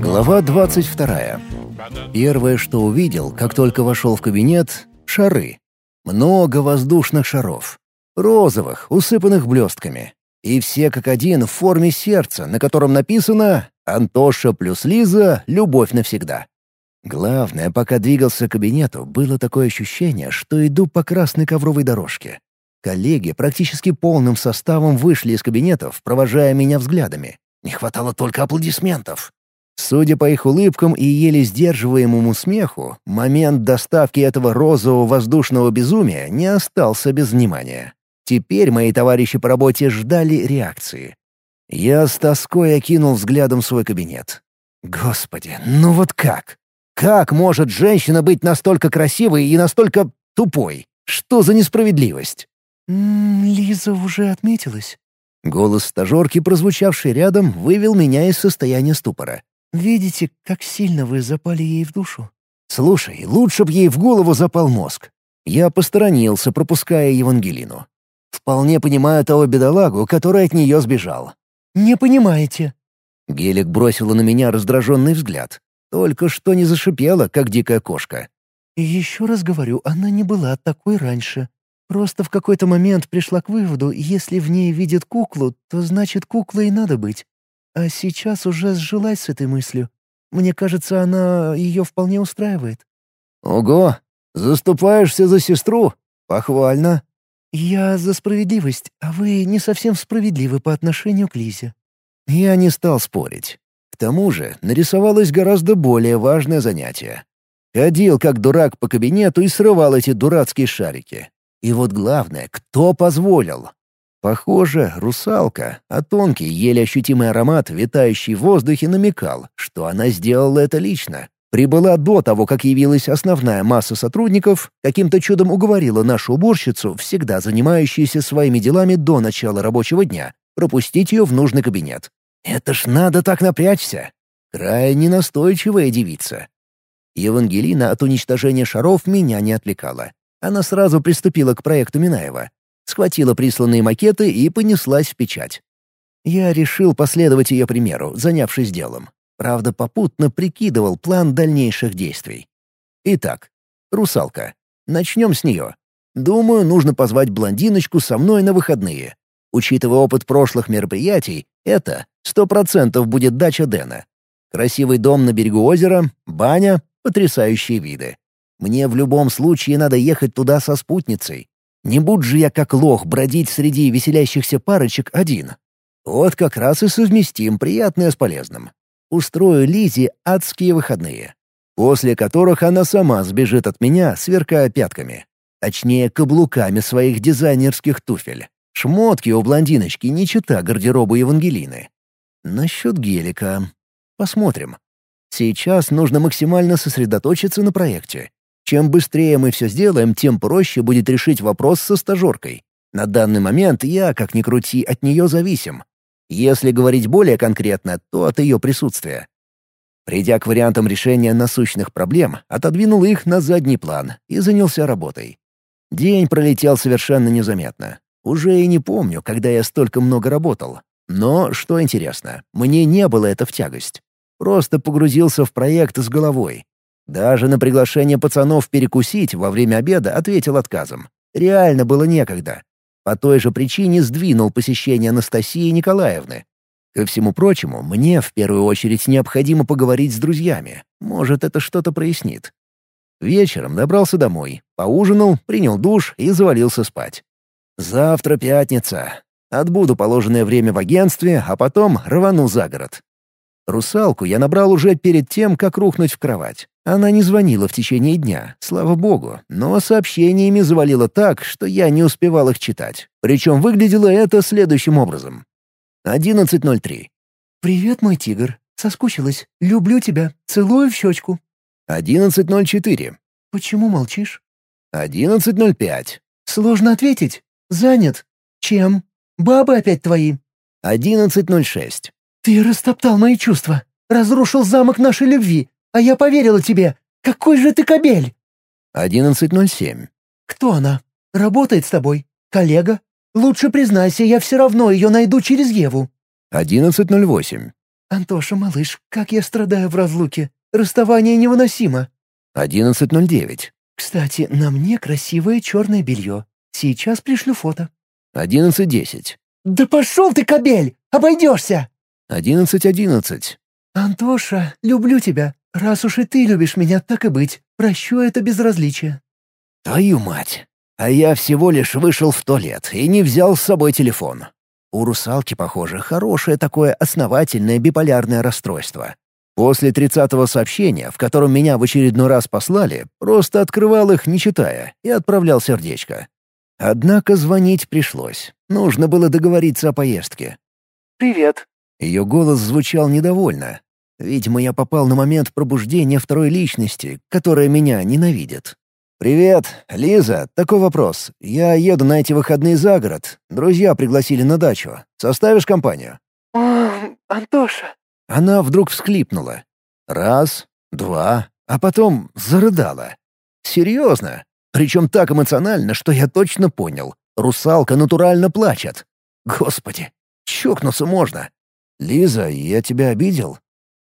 Глава 22. Первое, что увидел, как только вошел в кабинет — шары. Много воздушных шаров. Розовых, усыпанных блестками. И все как один в форме сердца, на котором написано «Антоша плюс Лиза. Любовь навсегда». Главное, пока двигался к кабинету, было такое ощущение, что иду по красной ковровой дорожке. Коллеги практически полным составом вышли из кабинетов, провожая меня взглядами. Не хватало только аплодисментов. Судя по их улыбкам и еле сдерживаемому смеху, момент доставки этого розового воздушного безумия не остался без внимания. Теперь мои товарищи по работе ждали реакции. Я с тоской окинул взглядом свой кабинет. Господи, ну вот как? Как может женщина быть настолько красивой и настолько тупой? Что за несправедливость? «М -м, «Лиза уже отметилась». Голос стажерки, прозвучавший рядом, вывел меня из состояния ступора. «Видите, как сильно вы запали ей в душу?» «Слушай, лучше б ей в голову запал мозг». Я посторонился, пропуская Евангелину. Вполне понимаю того бедолагу, который от нее сбежал. «Не понимаете». Гелик бросила на меня раздраженный взгляд. Только что не зашипела, как дикая кошка. «Еще раз говорю, она не была такой раньше. Просто в какой-то момент пришла к выводу, если в ней видит куклу, то значит куклой и надо быть. А сейчас уже сжилась с этой мыслью. Мне кажется, она ее вполне устраивает». «Ого! Заступаешься за сестру? Похвально!» «Я за справедливость, а вы не совсем справедливы по отношению к Лизе». Я не стал спорить. К тому же нарисовалось гораздо более важное занятие. Ходил как дурак по кабинету и срывал эти дурацкие шарики. И вот главное, кто позволил? Похоже, русалка, а тонкий, еле ощутимый аромат, витающий в воздухе, намекал, что она сделала это лично. Прибыла до того, как явилась основная масса сотрудников, каким-то чудом уговорила нашу уборщицу, всегда занимающуюся своими делами до начала рабочего дня, пропустить ее в нужный кабинет. Это ж надо так напрячься. Крайне настойчивая девица. Евангелина от уничтожения шаров меня не отвлекала. Она сразу приступила к проекту Минаева. Схватила присланные макеты и понеслась в печать. Я решил последовать ее примеру, занявшись делом. Правда, попутно прикидывал план дальнейших действий. Итак, русалка. Начнем с нее. Думаю, нужно позвать блондиночку со мной на выходные. Учитывая опыт прошлых мероприятий, это сто процентов будет дача Дэна. Красивый дом на берегу озера, баня, потрясающие виды. Мне в любом случае надо ехать туда со спутницей. Не буду же я как лох бродить среди веселящихся парочек один. Вот как раз и совместим приятное с полезным. Устрою Лизе адские выходные, после которых она сама сбежит от меня, сверкая пятками. Точнее, каблуками своих дизайнерских туфель. Шмотки у блондиночки не чита гардеробу Евангелины. Насчет гелика. Посмотрим. Сейчас нужно максимально сосредоточиться на проекте. Чем быстрее мы все сделаем, тем проще будет решить вопрос со стажеркой. На данный момент я, как ни крути, от нее зависим. Если говорить более конкретно, то от ее присутствия. Придя к вариантам решения насущных проблем, отодвинул их на задний план и занялся работой. День пролетел совершенно незаметно. Уже и не помню, когда я столько много работал. Но, что интересно, мне не было это в тягость. Просто погрузился в проект с головой, даже на приглашение пацанов перекусить во время обеда ответил отказом. Реально было некогда. По той же причине сдвинул посещение Анастасии Николаевны. Ко всему прочему, мне в первую очередь необходимо поговорить с друзьями. Может, это что-то прояснит. Вечером добрался домой, поужинал, принял душ и завалился спать. Завтра пятница. Отбуду положенное время в агентстве, а потом рвану за город. Русалку я набрал уже перед тем, как рухнуть в кровать. Она не звонила в течение дня, слава богу, но сообщениями завалила так, что я не успевал их читать. Причем выглядело это следующим образом. 11.03. «Привет, мой тигр. Соскучилась. Люблю тебя. Целую в щечку». 11.04. «Почему молчишь?» 11.05. «Сложно ответить. Занят. Чем? Бабы опять твои?» 11.06. «Ты растоптал мои чувства, разрушил замок нашей любви, а я поверила тебе. Какой же ты кобель!» «11.07». «Кто она? Работает с тобой? Коллега? Лучше признайся, я все равно ее найду через Еву». «11.08». «Антоша, малыш, как я страдаю в разлуке. Расставание невыносимо». «11.09». «Кстати, на мне красивое черное белье. Сейчас пришлю фото». «11.10». «Да пошел ты, кобель! Обойдешься!» «11.11». «Антоша, люблю тебя. Раз уж и ты любишь меня, так и быть. Прощу это безразличие». «Твою мать! А я всего лишь вышел в туалет и не взял с собой телефон. У русалки, похоже, хорошее такое основательное биполярное расстройство. После тридцатого сообщения, в котором меня в очередной раз послали, просто открывал их, не читая, и отправлял сердечко. Однако звонить пришлось. Нужно было договориться о поездке. «Привет». Ее голос звучал недовольно. Видимо, я попал на момент пробуждения второй личности, которая меня ненавидит. «Привет, Лиза, такой вопрос. Я еду на эти выходные за город. Друзья пригласили на дачу. Составишь компанию?» «О, Антоша». Она вдруг всхлипнула. Раз, два, а потом зарыдала. Серьезно. Причем так эмоционально, что я точно понял. Русалка натурально плачет. Господи, чокнуться можно. Лиза, я тебя обидел?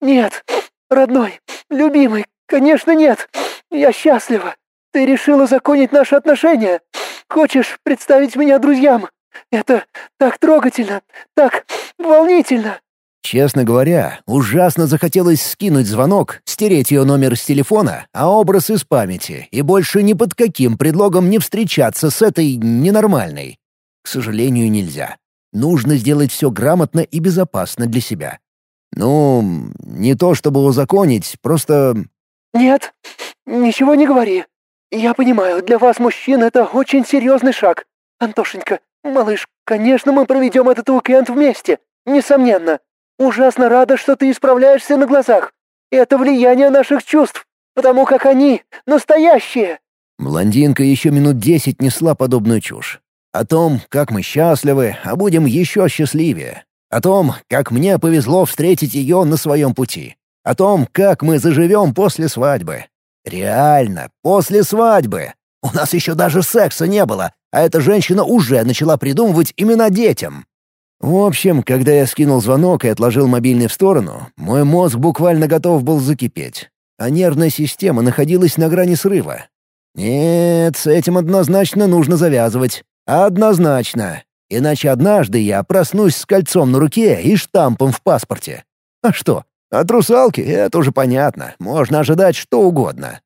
«Нет, родной, любимый, конечно нет. Я счастлива. Ты решила законить наши отношения. Хочешь представить меня друзьям? Это так трогательно, так волнительно». Честно говоря, ужасно захотелось скинуть звонок, стереть ее номер с телефона, а образ из памяти, и больше ни под каким предлогом не встречаться с этой ненормальной. К сожалению, нельзя. Нужно сделать все грамотно и безопасно для себя. Ну, не то чтобы узаконить, просто... «Нет, ничего не говори. Я понимаю, для вас, мужчин, это очень серьезный шаг. Антошенька, малыш, конечно, мы проведем этот уикенд вместе, несомненно. Ужасно рада, что ты исправляешься на глазах. Это влияние наших чувств, потому как они настоящие». Блондинка еще минут десять несла подобную чушь. О том, как мы счастливы, а будем еще счастливее. О том, как мне повезло встретить ее на своем пути. О том, как мы заживем после свадьбы. Реально, после свадьбы. У нас еще даже секса не было, а эта женщина уже начала придумывать имена детям. В общем, когда я скинул звонок и отложил мобильный в сторону, мой мозг буквально готов был закипеть, а нервная система находилась на грани срыва. Нет, с этим однозначно нужно завязывать. Однозначно. Иначе однажды я проснусь с кольцом на руке и штампом в паспорте. А что, от русалки это уже понятно, можно ожидать что угодно.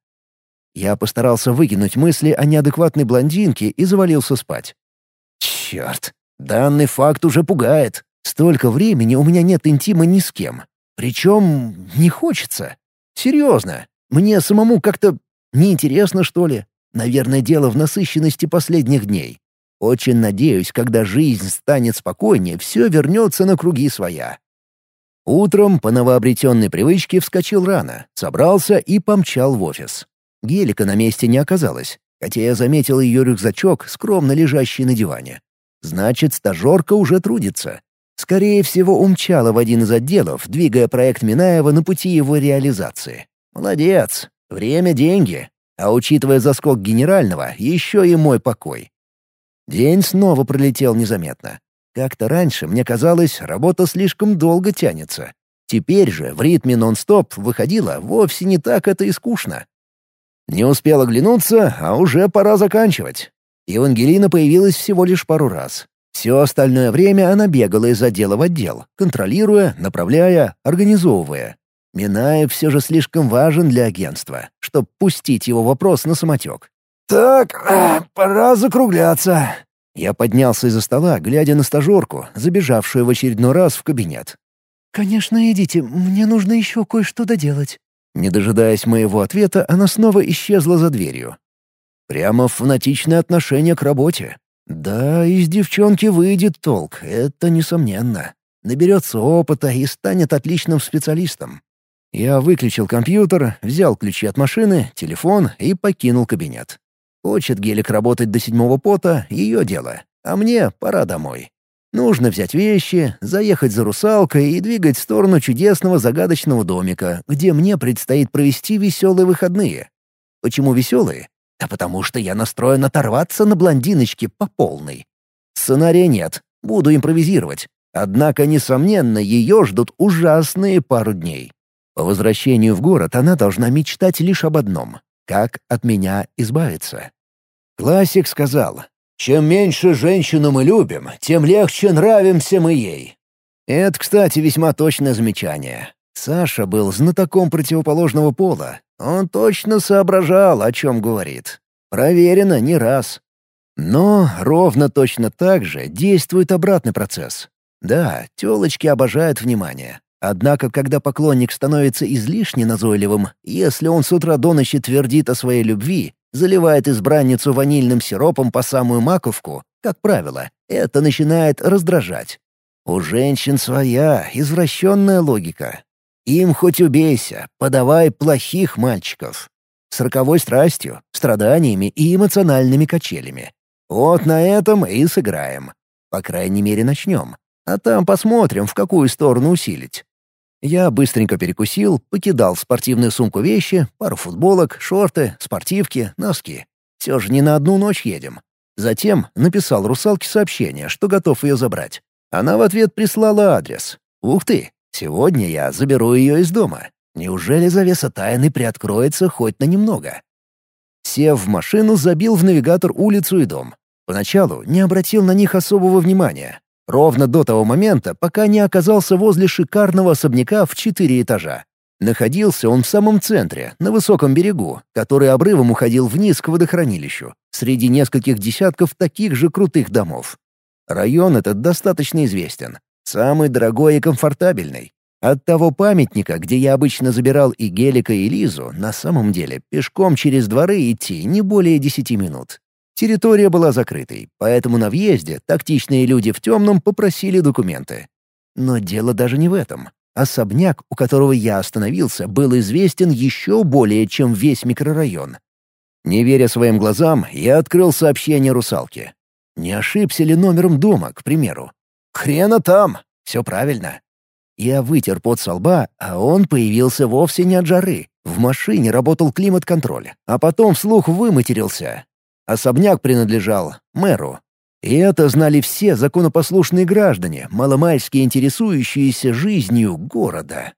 Я постарался выкинуть мысли о неадекватной блондинке и завалился спать. Черт, данный факт уже пугает. Столько времени у меня нет интима ни с кем. Причем не хочется. Серьезно, мне самому как-то неинтересно, что ли. Наверное, дело в насыщенности последних дней. Очень надеюсь, когда жизнь станет спокойнее, все вернется на круги своя. Утром по новообретенной привычке вскочил рано, собрался и помчал в офис. Гелика на месте не оказалось, хотя я заметил ее рюкзачок, скромно лежащий на диване. Значит, стажерка уже трудится. Скорее всего, умчала в один из отделов, двигая проект Минаева на пути его реализации. Молодец. Время — деньги. А учитывая заскок генерального, еще и мой покой. День снова пролетел незаметно. Как-то раньше мне казалось, работа слишком долго тянется. Теперь же в ритме нон-стоп выходила вовсе не так это и скучно. Не успел оглянуться, а уже пора заканчивать. Евангелина появилась всего лишь пару раз. Все остальное время она бегала из отдела в отдел, контролируя, направляя, организовывая. Минаев все же слишком важен для агентства, чтобы пустить его вопрос на самотек. «Так, а, пора закругляться», я поднялся из-за стола, глядя на стажерку, забежавшую в очередной раз в кабинет. «Конечно, идите, мне нужно еще кое-что доделать». Не дожидаясь моего ответа, она снова исчезла за дверью. Прямо фанатичное отношение к работе. Да, из девчонки выйдет толк, это несомненно. Наберется опыта и станет отличным специалистом. Я выключил компьютер, взял ключи от машины, телефон и покинул кабинет. Хочет Гелик работать до седьмого пота — ее дело. А мне пора домой. Нужно взять вещи, заехать за русалкой и двигать в сторону чудесного загадочного домика, где мне предстоит провести веселые выходные. Почему веселые? Да потому что я настроен оторваться на блондиночке по полной. Сценария нет, буду импровизировать. Однако, несомненно, ее ждут ужасные пару дней. По возвращению в город она должна мечтать лишь об одном — как от меня избавиться. Классик сказал, «Чем меньше женщину мы любим, тем легче нравимся мы ей». Это, кстати, весьма точное замечание. Саша был знатоком противоположного пола. Он точно соображал, о чем говорит. Проверено не раз. Но ровно точно так же действует обратный процесс. Да, тёлочки обожают внимание. Однако, когда поклонник становится излишне назойливым, если он с утра до ночи твердит о своей любви, заливает избранницу ванильным сиропом по самую маковку, как правило, это начинает раздражать. У женщин своя, извращенная логика. Им хоть убейся, подавай плохих мальчиков. С роковой страстью, страданиями и эмоциональными качелями. Вот на этом и сыграем. По крайней мере, начнем. А там посмотрим, в какую сторону усилить. Я быстренько перекусил, покидал в спортивную сумку вещи, пару футболок, шорты, спортивки, носки. Все же не на одну ночь едем. Затем написал русалке сообщение, что готов ее забрать. Она в ответ прислала адрес. Ух ты, сегодня я заберу ее из дома. Неужели завеса тайны приоткроется хоть на немного? Сев в машину, забил в навигатор улицу и дом. Поначалу не обратил на них особого внимания, Ровно до того момента, пока не оказался возле шикарного особняка в четыре этажа. Находился он в самом центре, на высоком берегу, который обрывом уходил вниз к водохранилищу, среди нескольких десятков таких же крутых домов. Район этот достаточно известен. Самый дорогой и комфортабельный. От того памятника, где я обычно забирал и Гелика, и Лизу, на самом деле пешком через дворы идти не более десяти минут. Территория была закрытой, поэтому на въезде тактичные люди в темном попросили документы. Но дело даже не в этом. Особняк, у которого я остановился, был известен еще более, чем весь микрорайон. Не веря своим глазам, я открыл сообщение русалки. Не ошибся ли номером дома, к примеру? Хрена там! Все правильно. Я вытер пот со лба, а он появился вовсе не от жары. В машине работал климат-контроль, а потом вслух выматерился. Особняк принадлежал мэру. И это знали все законопослушные граждане, маломальски интересующиеся жизнью города.